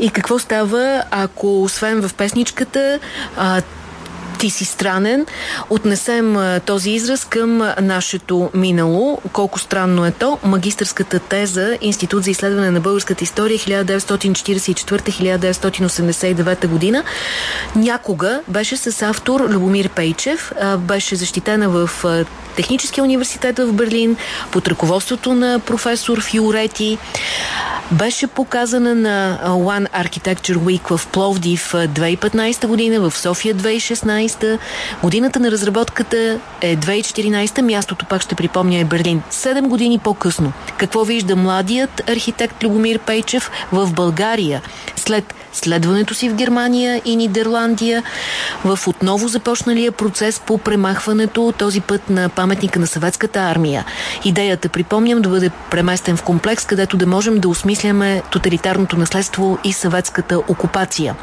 И какво става, ако освен в песничката а, ти си странен, отнесем този израз към нашето минало. Колко странно е то. Магистърската теза Институт за изследване на българската история 1944-1989 година някога беше с автор Любомир Пейчев. Беше защитена в Техническия университет в Берлин под ръководството на професор Фиорети. Беше показана на One Architecture Week в Пловдив 2015 година, в София 2016. Годината на разработката е 2014. Мястото, пак ще припомня, е Берлин. Седем години по-късно. Какво вижда младият архитект Любомир Пейчев в България след следването си в Германия и Нидерландия, в отново започналия процес по премахването този път на паметника на съветската армия. Идеята, припомням, да бъде преместен в комплекс, където да можем да осмисляме тоталитарното наследство и съветската окупация.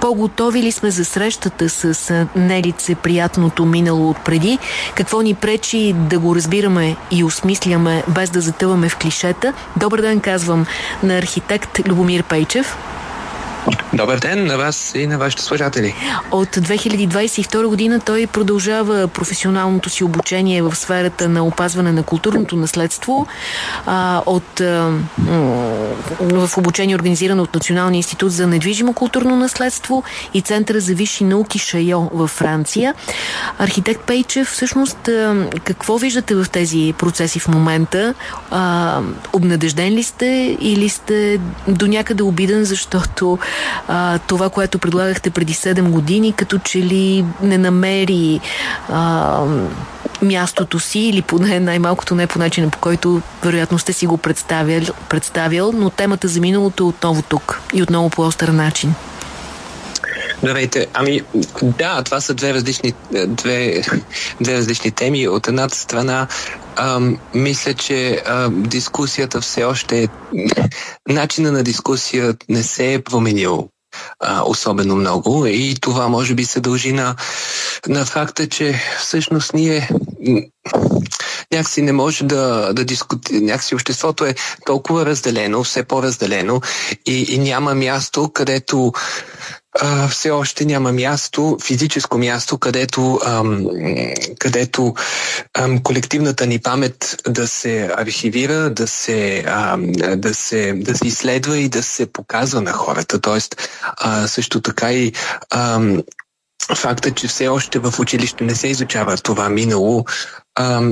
По-готови ли сме за срещата с нелице приятното минало от преди? Какво ни пречи да го разбираме и осмисляме, без да затъваме в клишета? Добър ден, казвам на архитект Любомир Пейчев. Добър ден на вас и на вашите служатели. От 2022 година той продължава професионалното си обучение в сферата на опазване на културното наследство. А, от, а, в обучение организирано от Националния институт за недвижимо културно наследство и Центъра за висши науки Шайо във Франция. Архитект Пейчев, всъщност какво виждате в тези процеси в момента? А, обнадежден ли сте или сте до някъде обиден, защото а, това, което предлагахте преди 7 години, като че ли не намери а, мястото си или поне най-малкото не по начина, по който вероятно сте си го представял, представял, но темата за миналото е отново тук и отново по остър начин. Здравейте. Ами, да, това са две различни, две, две различни теми. От едната страна, ам, мисля, че ам, дискусията все още е... Начина на дискусия не се е променил а, особено много и това може би се дължи на, на факта, че всъщност ние някакси не може да, да дискутира, някакси обществото е толкова разделено, все по-разделено и, и няма място, където а, все още няма място, физическо място, където, ам, където ам, колективната ни памет да се архивира, да се, ам, да, се, да се изследва и да се показва на хората. Тоест, а, също така и ам, факта, че все още в училище не се изучава това минало,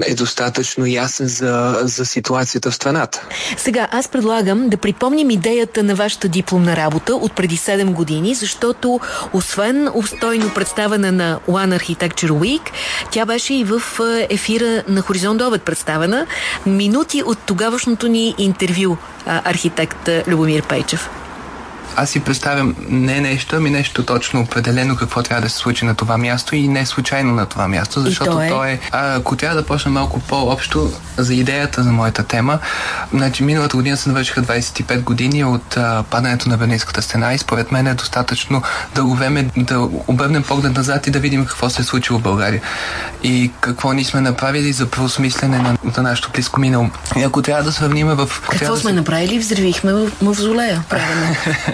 е достатъчно ясен за, за ситуацията в страната. Сега, аз предлагам да припомним идеята на вашата дипломна работа от преди 7 години, защото освен обстойно представена на One Architecture Week, тя беше и в ефира на Хоризонт Обед представена. Минути от тогавашното ни интервю архитект Любомир Пейчев аз си представям не нещо, ами нещо точно определено какво трябва да се случи на това място и не случайно на това място, защото то е, то е а, ако трябва да почна малко по-общо за идеята за моята тема, значи миналата година се навършиха 25 години от а, падането на Берлинската стена и според мен е достатъчно дълго време да обърнем поглед назад и да видим какво се е случило в България и какво ни сме направили за преосмислене на, на нашето близко минало. И ако трябва да сравним в... Какво сме да направили? Взривихме в мавзолея, правилно.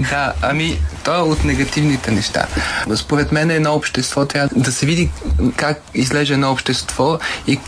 да, ами, то е от негативните неща. Според мен едно общество трябва да се види как изглежда едно общество и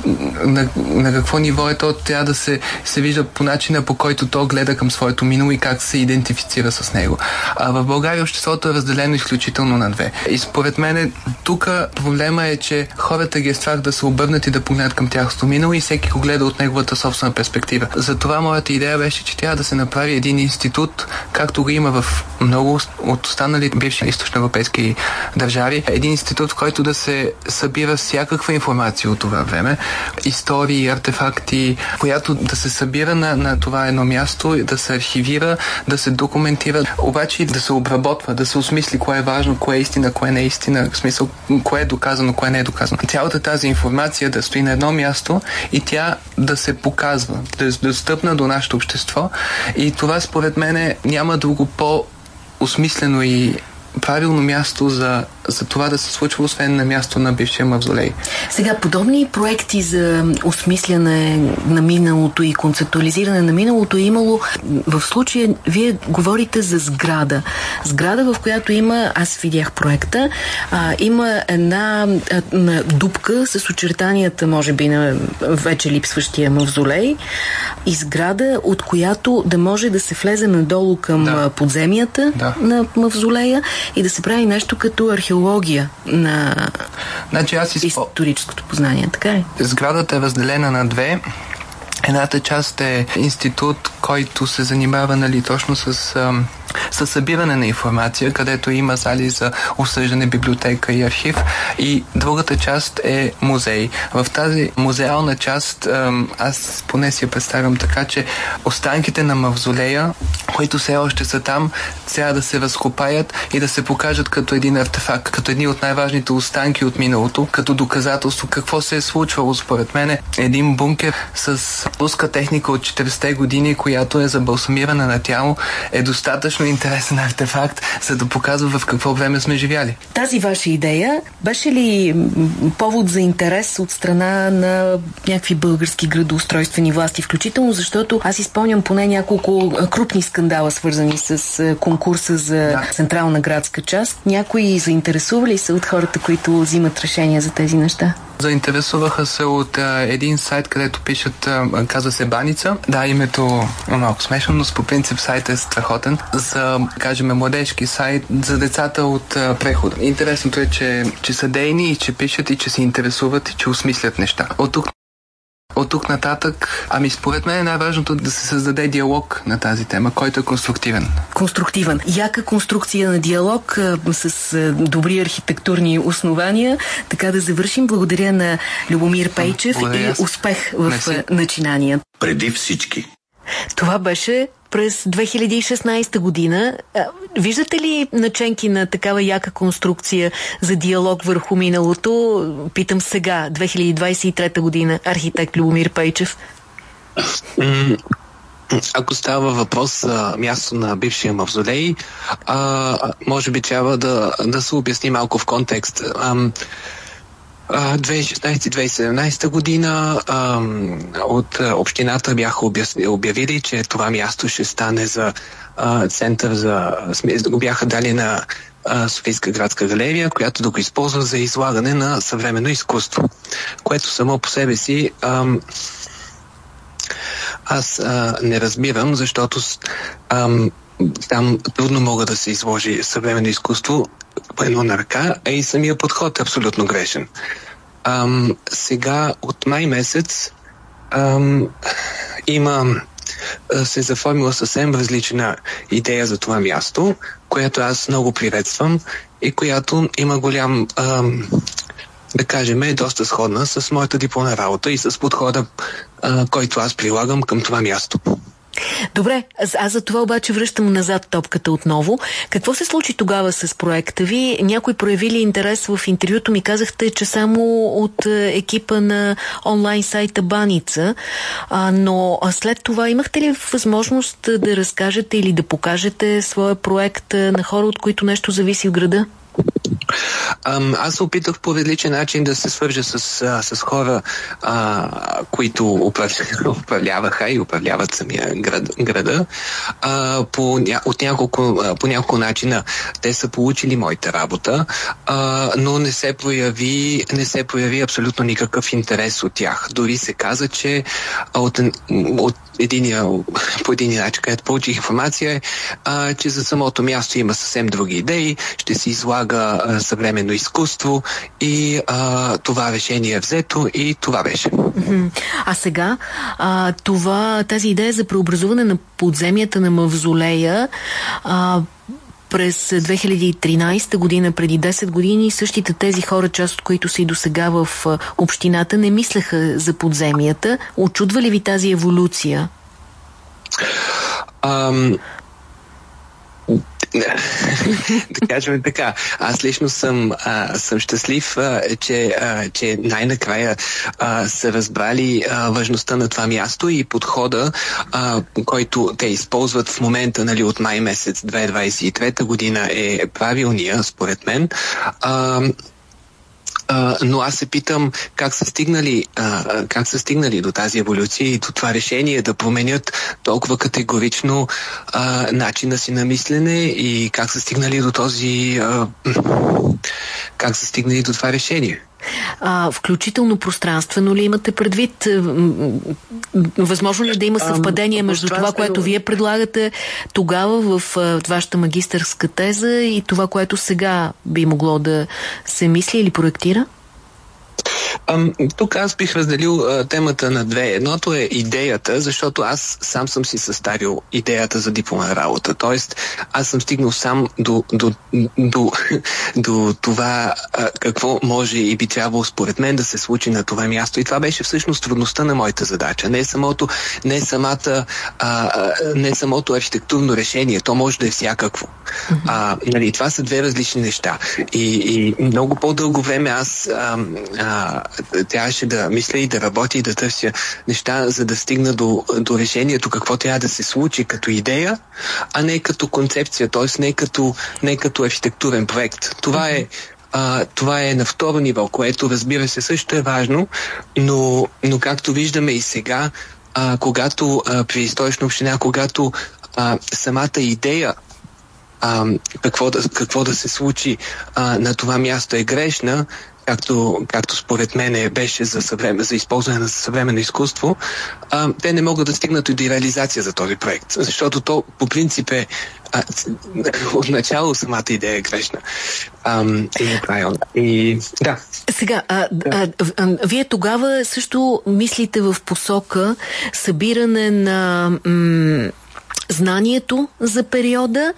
на, на какво ниво е то, трябва да се, се вижда по начина по който то гледа към своето минало и как се идентифицира с него. А в България обществото е разделено изключително на две. И според мен тук проблема е, че хората ги е страх да се обърнат и да погледнат към тяхното минало и всеки го гледа от неговата собствена перспектива. Затова моята идея беше, че трябва да се направи един институт, както го има в много от останали бивши източноевропейски държави. Един институт, в който да се събира всякаква информация от това време, истории, артефакти, която да се събира на, на това едно място, да се архивира, да се документира, обаче да се обработва, да се осмисли кое е важно, кое е истина, кое не е истина, в смисъл кое е доказано, кое не е доказано. Цялата тази информация да стои на едно място и тя да се показва, да е достъпна до нашето общество и това според мен няма друго по осмислено и правилно място за, за това да се случва, освен на място на бившия мавзолей. Сега, подобни проекти за осмисляне на миналото и концептуализиране на миналото е имало. В случая, вие говорите за сграда. Сграда, в която има, аз видях проекта, а, има една а, дупка с очертанията, може би, на вече липсващия мавзолей и сграда, от която да може да се влезе надолу към да. подземията да. на мавзолея и да се прави нещо като археология на значи, аз изпо... историческото познание. Така ли? Сградата е разделена на две. Едната част е институт, който се занимава нали, точно с със събиране на информация, където има зали за осъждане, библиотека и архив. И другата част е музей. В тази музеална част аз поне си я представям така, че останките на мавзолея, които все още са там, трябва да се разкопаят и да се покажат като един артефакт, като едни от най-важните останки от миналото, като доказателство какво се е случвало според мен. Един бункер с руска техника от 40-те години, която е за балсамиране на тяло, е достатъчно достатъчно интересен артефакт, за да показва в какво време сме живяли. Тази ваша идея беше ли повод за интерес от страна на някакви български градоустройствени власти, включително защото аз изпълням поне няколко крупни скандала, свързани с конкурса за да. централна градска част. Някои заинтересували се от хората, които взимат решения за тези неща? Заинтересуваха се от а, един сайт, където пишат, а, казва се Баница. Да, името е малко смешно, но по принцип сайт е страхотен. За, кажем, младежки сайт за децата от а, прехода. Интересното е, че, че са дейни и че пишат и че се интересуват и че осмислят неща. От тук от тук нататък, ами според мен е най-важното да се създаде диалог на тази тема, който е конструктивен. Конструктивен. Яка конструкция на диалог а, с а, добри архитектурни основания. Така да завършим. Благодаря на Любомир Пейчев Благодаря. и успех в Мерси. начинания. Преди всички. Това беше през 2016 година. Виждате ли наченки на такава яка конструкция за диалог върху миналото? Питам сега, 2023 година, архитект Любомир Пейчев. Ако става въпрос за място на бившия мавзолей, а, може би трябва да, да се обясни малко в контекст. А, 2016-2017 година от общината бяха обявили, че това място ще стане за център за... го бяха дали на Софийска градска галерия, която да го използва за излагане на съвременно изкуство, което само по себе си аз не разбирам, защото там трудно мога да се изложи съвременно изкуство по едно на ръка, а и самия подход е абсолютно грешен. Ам, сега от май месец ам, има се заформила съвсем различна идея за това място, която аз много приветствам и която има голям, ам, да кажем, е доста сходна с моята дипломна работа и с подхода, а, който аз прилагам към това място. Добре, аз, за това обаче връщам назад топката отново. Какво се случи тогава с проекта ви? Някой проявили интерес в интервюто ми казахте, че само от е, екипа на онлайн сайта Баница, а, но след това имахте ли възможност да разкажете или да покажете своя проект е, на хора, от които нещо зависи в града? Аз се опитах по различен начин да се свържа с, с хора, а, които управляваха и управляват самия град, града. А, по, от няколко, по няколко начина те са получили моята работа, а, но не се, прояви, не се прояви абсолютно никакъв интерес от тях. Дори се каза, че от, от единия, по един начин, където получих информация, е, а, че за самото място има съвсем други идеи, ще се излага а, съвременно изкуство и а, това решение е взето и това беше. А сега а, това, тази идея за преобразуване на подземията на мавзолея а, през 2013 година, преди 10 години, същите тези хора, част от които са и до сега в общината, не мислеха за подземията. Очудва ли ви тази еволюция? Ам, да кажем така, аз лично съм, а, съм щастлив, а, че, а, че най-накрая а, са разбрали а, важността на това място и подхода, а, който те използват в момента нали, от май месец 2023 година е правилния, според мен. А, но аз се питам как са стигнали, а, как са стигнали до тази еволюция и до това решение да променят толкова категорично а, начина си на мислене и как са стигнали до този а, как са стигнали до това решение. А, включително пространствено ли имате предвид? Възможно ли да има съвпадение между това, което вие предлагате тогава в вашата магистърска теза и това, което сега би могло да се мисли или проектира? Ам, тук аз бих разделил а, темата на две. Едното е идеята, защото аз сам съм си съставил идеята за дипломна работа. Тоест, аз съм стигнал сам до, до, до, до това а, какво може и би трябвало според мен да се случи на това място. И това беше всъщност трудността на моята задача. Не самото, не самата, а, не самото архитектурно решение. То може да е всякакво. А, нали, това са две различни неща. И, и много по-дълго време аз а, а, трябваше да мисля и да работя и да търся неща, за да стигна до, до решението какво трябва да се случи като идея, а не като концепция, т.е. Не като, не като архитектурен проект. Това е а, това е на второ ниво, което разбира се също е важно, но, но както виждаме и сега, а, когато а, при източна община, когато а, самата идея а, какво, да, какво да се случи а, на това място е грешна, както, както според мен беше за, съвремен, за използване на съвременно изкуство, а, те не могат да стигнат и до реализация за този проект. Защото то по принцип е отначало самата идея е грешна. А, и неправилна. И да. Сега, а, а, а, вие тогава също мислите в посока събиране на знанието за периода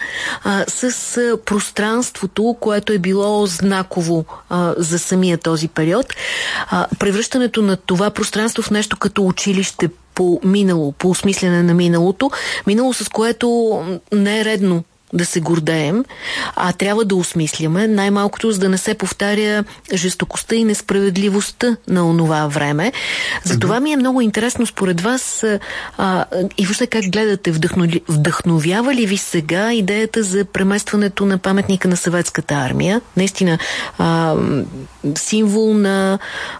а, с пространството, което е било знаково а, за самия този период. А, превръщането на това пространство в нещо като училище по минало, по осмислене на миналото. Минало, с което не е редно да се гордеем, а трябва да осмисляме, най-малкото за да не се повтаря жестокостта и несправедливостта на онова време. Затова ми е много интересно според вас а, и въобще как гледате, вдъхно, вдъхновява ли ви сега идеята за преместването на паметника на съветската армия? Наистина а, символ на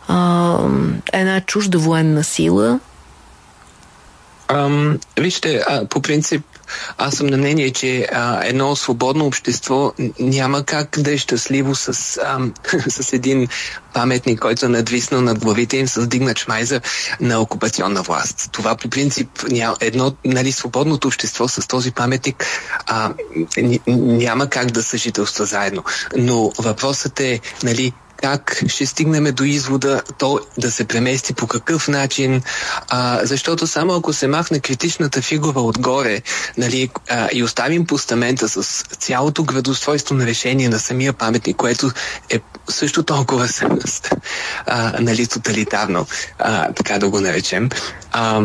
а, една чужда военна сила, Ам, вижте, а, по принцип аз съм на мнение, че а, едно свободно общество няма как да е щастливо с, а, с един паметник, който е надвиснал над главите им с дигна чмайза на окупационна власт. Това по принцип няма, едно нали, свободното общество с този паметник а, няма как да съжителства заедно. Но въпросът е нали, как ще стигнем до извода то да се премести по какъв начин, а, защото само ако се махне критичната фигура отгоре нали, а, и оставим постамента с цялото градостройство на решение на самия паметник, което е също толкова а, нали, тоталитарно, а, така да го наречем, а,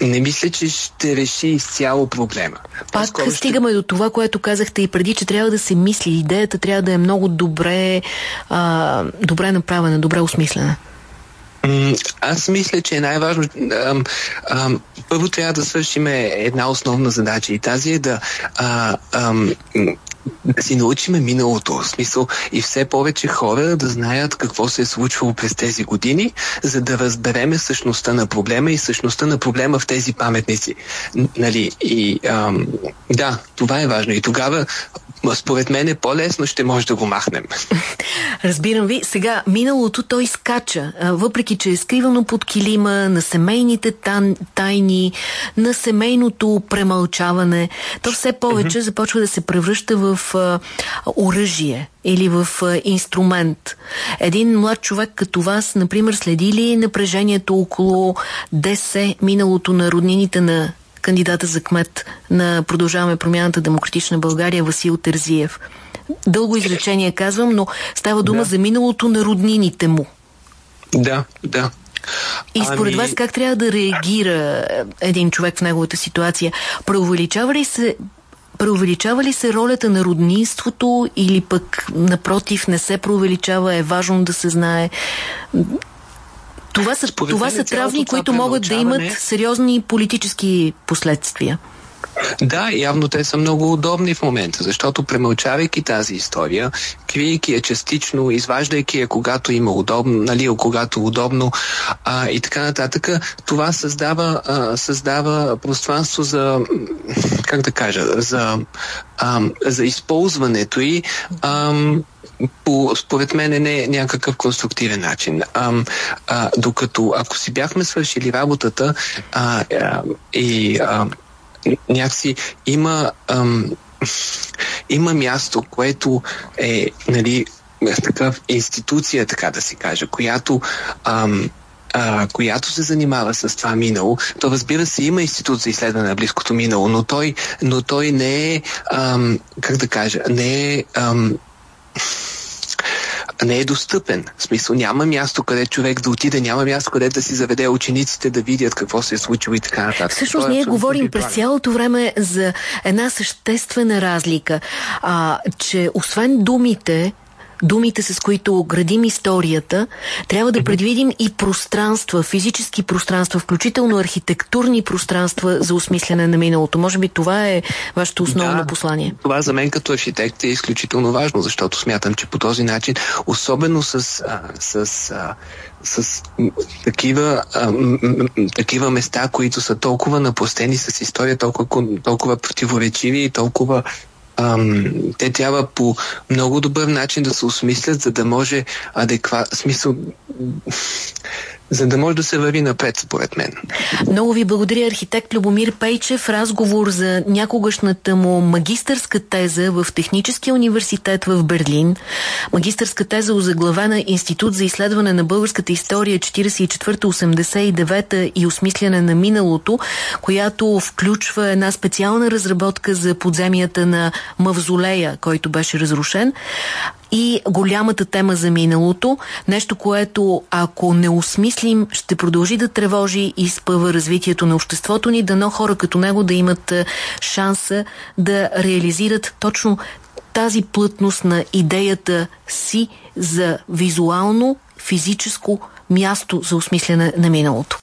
не мисля, че ще реши изцяло проблема. Пак ще... стигаме до това, което казахте и преди, че трябва да се мисли. Идеята трябва да е много добре а, добре направена, добре осмислена? Аз мисля, че е най-важно. Първо трябва да свършим една основна задача и тази е да а, ам, да си научиме миналото. В смисъл и все повече хора да знаят какво се е случвало през тези години, за да разбереме същността на проблема и същността на проблема в тези паметници. Нали? И ам, да, това е важно. И тогава според мен е по-лесно ще може да го махнем. Разбирам ви. Сега, миналото той скача, въпреки че е скривано под килима, на семейните тан, тайни, на семейното премълчаване. То все повече mm -hmm. започва да се превръща в а, оръжие или в инструмент. Един млад човек като вас, например, следи ли напрежението около ДС, миналото на роднините на кандидата за кмет на Продължаваме промяната Демократична България Васил Терзиев. Дълго изречение казвам, но става дума да. за миналото на роднините му. Да, да. И според ами... вас как трябва да реагира един човек в неговата ситуация? Преувеличава ли се преувеличава ли се ролята на роднинството или пък напротив не се преувеличава, е важно да се знае? Това са, това са травни, които могат да имат сериозни политически последствия. Да, явно те са много удобни в момента, защото премълчавайки тази история, криейки я частично, изваждайки я когато има удобно, нали, когато удобно а, и така нататък, това създава, а, създава пространство за, как да кажа, за, а, за използването и а, по, според мен не е някакъв конструктивен начин. А, а, докато ако си бяхме свършили работата а, а, и а, някакси има, ам, има място, което е нали, такъв институция, така да се каже, която ам, а, която се занимава с това минало, то разбира се има институт за изследване на близкото минало, но той, но той не е, ам, как да кажа, не е ам, не е достъпен. В смисъл няма място, къде човек да отиде, няма място, къде да си заведе учениците да видят какво се е случило и така нататък. Всъщност е ние говорим през цялото време за една съществена разлика, а, че освен думите, думите, с които градим историята, трябва да предвидим и пространства, физически пространства, включително архитектурни пространства за осмислене на миналото. Може би това е вашето основно да, послание. Това за мен като архитект е изключително важно, защото смятам, че по този начин, особено с, а, с а, с такива, а, такива места, които са толкова напустени с история, толкова, толкова противоречиви и толкова ам, те трябва по много добър начин да се осмислят, за да може адекват, смисъл, за да може да се върви напред, според мен. Много ви благодаря, архитект Любомир Пейчев. Разговор за някогашната му магистърска теза в Техническия университет в Берлин. Магистърска теза озаглавена Институт за изследване на българската история 44-89 и осмисляне на миналото, която включва една специална разработка за подземията на Мавзолея, който беше разрушен и голямата тема за миналото. Нещо, което ако не осмислим, ще продължи да тревожи и спъва развитието на обществото ни, дано хора като него да имат шанса да реализират точно тази плътност на идеята си за визуално, физическо място за осмислене на миналото.